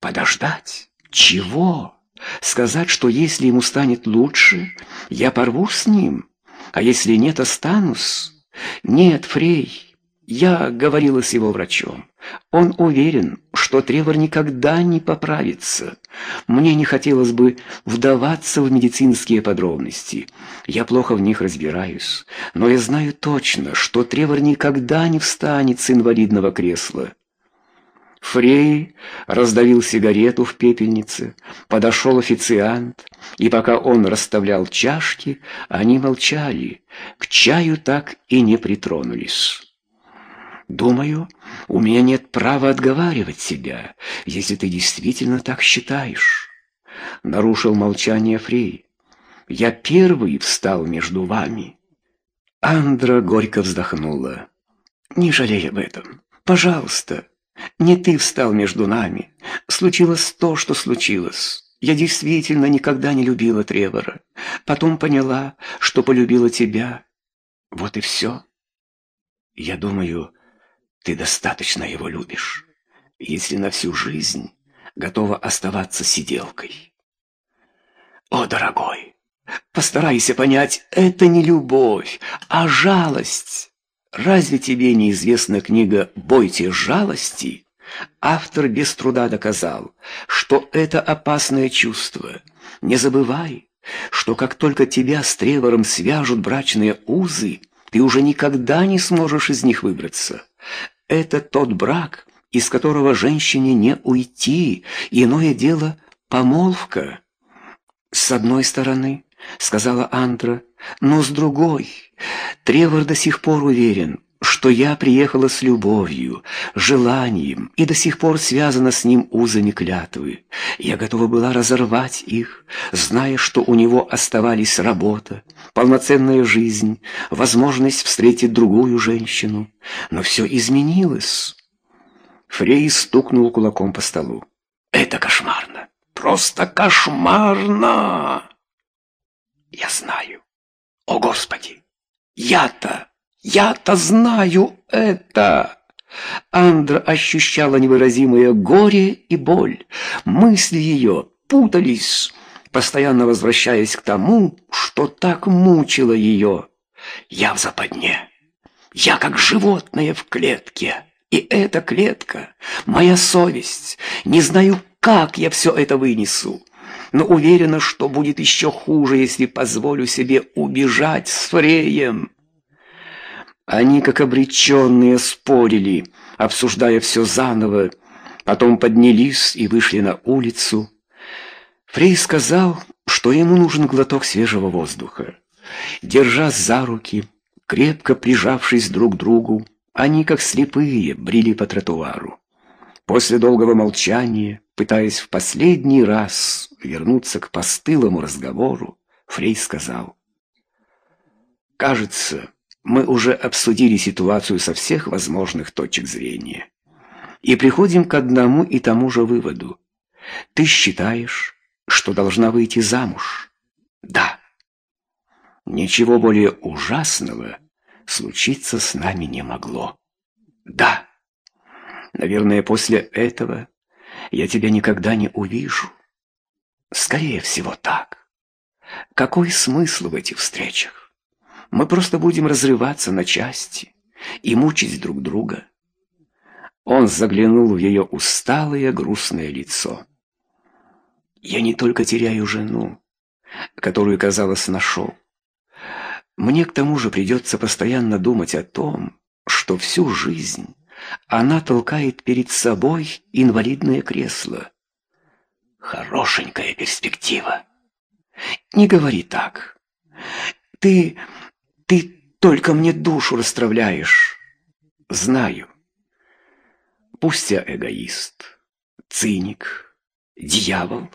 Подождать? Чего? Сказать, что если ему станет лучше, я порву с ним, а если нет, останусь? Нет, Фрей, я говорила с его врачом. Он уверен, что Тревор никогда не поправится. Мне не хотелось бы вдаваться в медицинские подробности. Я плохо в них разбираюсь, но я знаю точно, что Тревор никогда не встанет с инвалидного кресла. Фрей раздавил сигарету в пепельнице, подошел официант, и пока он расставлял чашки, они молчали, к чаю так и не притронулись. Думаю, у меня нет права отговаривать себя, если ты действительно так считаешь. Нарушил молчание Фрей. Я первый встал между вами. Андра горько вздохнула. Не жалей об этом. Пожалуйста, не ты встал между нами. Случилось то, что случилось. Я действительно никогда не любила Тревора. Потом поняла, что полюбила тебя. Вот и все. Я думаю, ты достаточно его любишь, если на всю жизнь готова оставаться сиделкой. О, дорогой, постарайся понять, это не любовь, а жалость. Разве тебе неизвестна книга «Бойтесь жалости»? Автор без труда доказал, что это опасное чувство. Не забывай, что как только тебя с Тревором свяжут брачные узы, ты уже никогда не сможешь из них выбраться. Это тот брак, из которого женщине не уйти, иное дело — помолвка. С одной стороны, — сказала Андра, — но с другой, Тревор до сих пор уверен, что я приехала с любовью, желанием и до сих пор связана с ним узами клятвы. Я готова была разорвать их, зная, что у него оставались работа, полноценная жизнь, возможность встретить другую женщину. Но все изменилось. Фрей стукнул кулаком по столу. «Это кошмарно! Просто кошмарно!» «Я знаю. О, Господи! Я-то...» Я-то знаю это. Андра ощущала невыразимое горе и боль. Мысли ее путались, постоянно возвращаясь к тому, что так мучило ее. Я в западне. Я как животное в клетке. И эта клетка — моя совесть. Не знаю, как я все это вынесу но уверена, что будет еще хуже, если позволю себе убежать с Фреем. Они, как обреченные, спорили, обсуждая все заново, потом поднялись и вышли на улицу. Фрей сказал, что ему нужен глоток свежего воздуха. Держась за руки, крепко прижавшись друг к другу, они, как слепые, брели по тротуару. После долгого молчания, пытаясь в последний раз вернуться к постылому разговору, Фрей сказал, «Кажется, мы уже обсудили ситуацию со всех возможных точек зрения и приходим к одному и тому же выводу. Ты считаешь, что должна выйти замуж? Да. Ничего более ужасного случиться с нами не могло. Да. Наверное, после этого я тебя никогда не увижу. Скорее всего, так. Какой смысл в этих встречах? Мы просто будем разрываться на части и мучить друг друга. Он заглянул в ее усталое, грустное лицо. Я не только теряю жену, которую, казалось, нашел. Мне к тому же придется постоянно думать о том, что всю жизнь она толкает перед собой инвалидное кресло. Хорошенькая перспектива. Не говори так. Ты ты только мне душу расстравляешь. Знаю. Пусть я эгоист, циник, дьявол,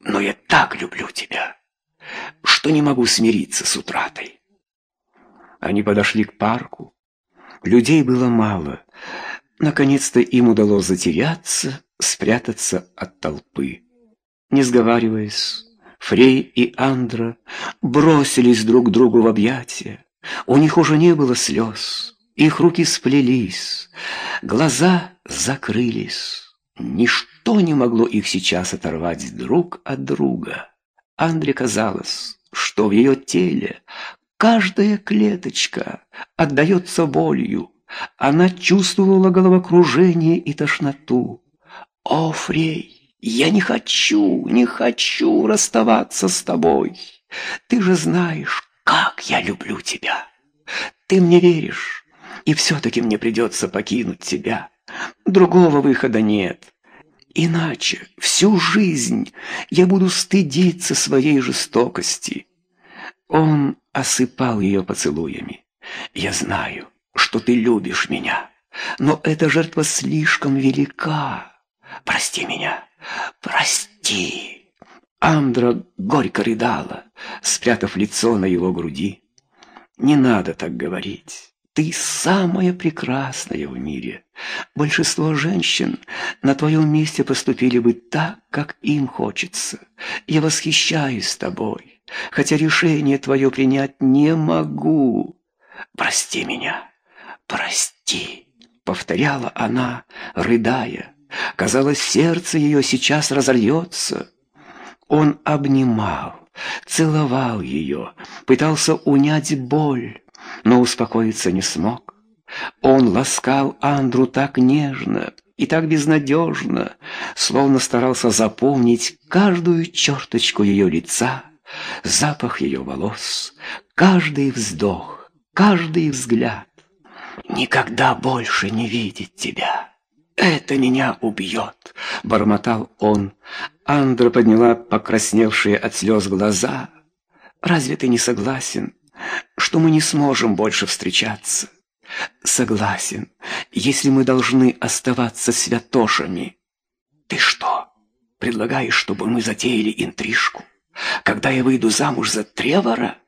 но я так люблю тебя, что не могу смириться с утратой. Они подошли к парку. Людей было мало. Наконец-то им удалось затеряться, спрятаться от толпы. Не сговариваясь, Фрей и Андра бросились друг другу в объятия. У них уже не было слез, их руки сплелись, глаза закрылись. Ничто не могло их сейчас оторвать друг от друга. Андре казалось, что в ее теле каждая клеточка отдается болью. Она чувствовала головокружение и тошноту. «О, Фрей, я не хочу, не хочу расставаться с тобой. Ты же знаешь, как я люблю тебя. Ты мне веришь, и все-таки мне придется покинуть тебя. Другого выхода нет. Иначе всю жизнь я буду стыдиться своей жестокости. Он осыпал ее поцелуями. Я знаю, что ты любишь меня, но эта жертва слишком велика. Прости меня, прости. Андра горько рыдала, спрятав лицо на его груди. Не надо так говорить. Ты самая прекрасная в мире. Большинство женщин на твоем месте поступили бы так, как им хочется. Я восхищаюсь тобой, хотя решение твое принять не могу. Прости меня, прости, повторяла она, рыдая. Казалось, сердце ее сейчас разольется. Он обнимал, целовал ее, пытался унять боль но успокоиться не смог. Он ласкал Андру так нежно и так безнадежно, словно старался запомнить каждую черточку ее лица, запах ее волос, каждый вздох, каждый взгляд. «Никогда больше не видеть тебя!» «Это меня убьет!» — бормотал он. Андра подняла покрасневшие от слез глаза. «Разве ты не согласен?» что мы не сможем больше встречаться. Согласен, если мы должны оставаться святошами. Ты что, предлагаешь, чтобы мы затеяли интрижку, когда я выйду замуж за Тревора?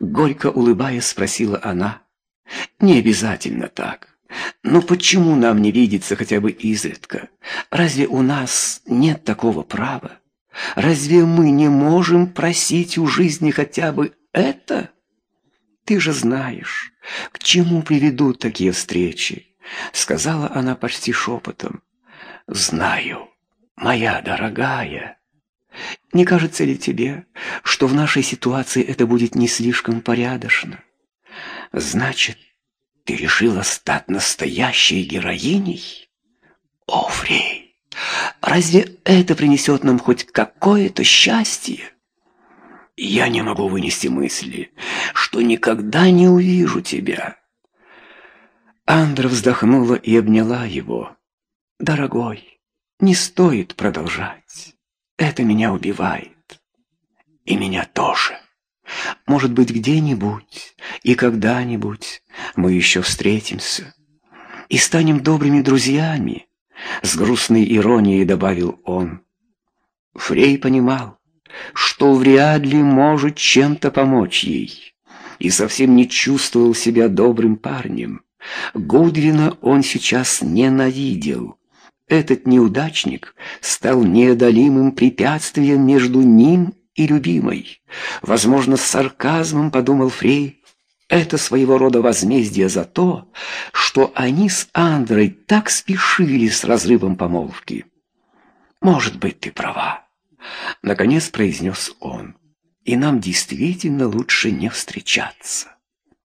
Горько улыбаясь, спросила она. Не обязательно так. Но почему нам не видеться хотя бы изредка? Разве у нас нет такого права? Разве мы не можем просить у жизни хотя бы это? Ты же знаешь, к чему приведут такие встречи, сказала она почти шепотом. Знаю, моя дорогая. Не кажется ли тебе, что в нашей ситуации это будет не слишком порядочно? Значит, ты решила стать настоящей героиней? О, Фрей, разве это принесет нам хоть какое-то счастье? Я не могу вынести мысли, что никогда не увижу тебя. Андра вздохнула и обняла его. Дорогой, не стоит продолжать. Это меня убивает. И меня тоже. Может быть, где-нибудь и когда-нибудь мы еще встретимся и станем добрыми друзьями, с грустной иронией добавил он. Фрей понимал, что вряд ли может чем-то помочь ей, и совсем не чувствовал себя добрым парнем. Гудвина он сейчас ненавидел. Этот неудачник стал неодолимым препятствием между ним и любимой. Возможно, с сарказмом подумал Фрей. Это своего рода возмездие за то, что они с Андрой так спешили с разрывом помолвки. Может быть, ты права. Наконец произнес он. И нам действительно лучше не встречаться.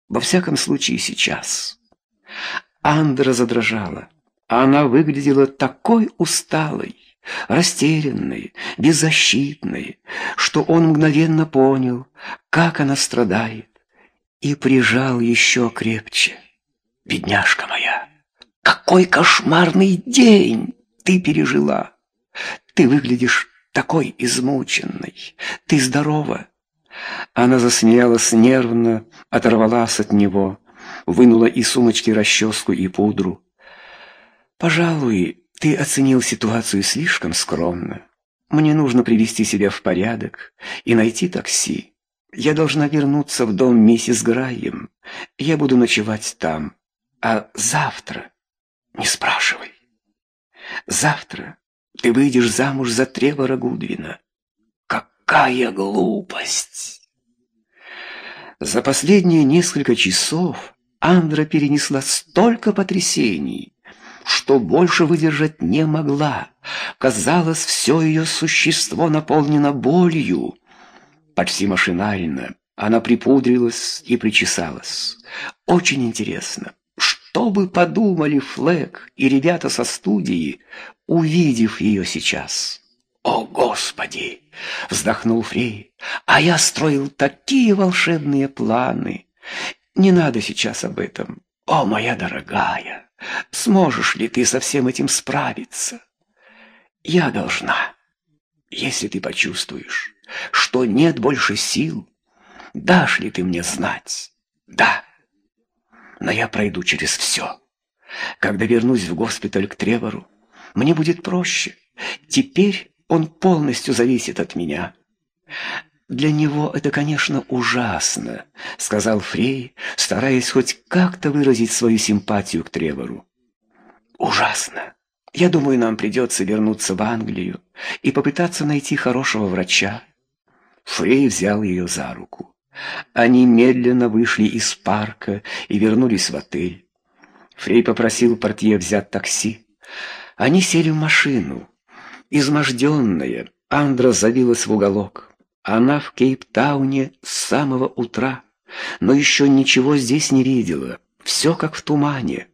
Во всяком случае сейчас. Андра задрожала. Она выглядела такой усталой, растерянной, беззащитной, что он мгновенно понял, как она страдает, и прижал еще крепче. «Бедняжка моя, какой кошмарный день ты пережила! Ты выглядишь такой измученной. Ты здорова?» Она засмеялась нервно, оторвалась от него, вынула из сумочки расческу и пудру. «Пожалуй, ты оценил ситуацию слишком скромно. Мне нужно привести себя в порядок и найти такси. Я должна вернуться в дом миссис Грайем. Я буду ночевать там. А завтра... Не спрашивай. Завтра ты выйдешь замуж за Тревора Гудвина. Какая глупость! За последние несколько часов Андра перенесла столько потрясений, что больше выдержать не могла. Казалось, все ее существо наполнено болью. Почти машинально она припудрилась и причесалась. Очень интересно, что бы подумали Флэк и ребята со студии, увидев ее сейчас. «О, Господи!» — вздохнул Фрей. «А я строил такие волшебные планы. Не надо сейчас об этом. О, моя дорогая, сможешь ли ты со всем этим справиться? Я должна. Если ты почувствуешь, что нет больше сил, дашь ли ты мне знать? Да. Но я пройду через все. Когда вернусь в госпиталь к Тревору, мне будет проще. Теперь он полностью зависит от меня. Для него это, конечно, ужасно, сказал Фрей, стараясь хоть как-то выразить свою симпатию к Тревору. Ужасно. Я думаю, нам придется вернуться в Англию и попытаться найти хорошего врача. Фрей взял ее за руку. Они медленно вышли из парка и вернулись в отель. Фрей попросил портье взять такси. Они сели в машину. Изможденная, Андра забилась в уголок. Она в Кейптауне с самого утра, но еще ничего здесь не видела. Все как в тумане.